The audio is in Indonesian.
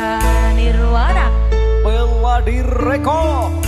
Putra Nirwana. Bella Direko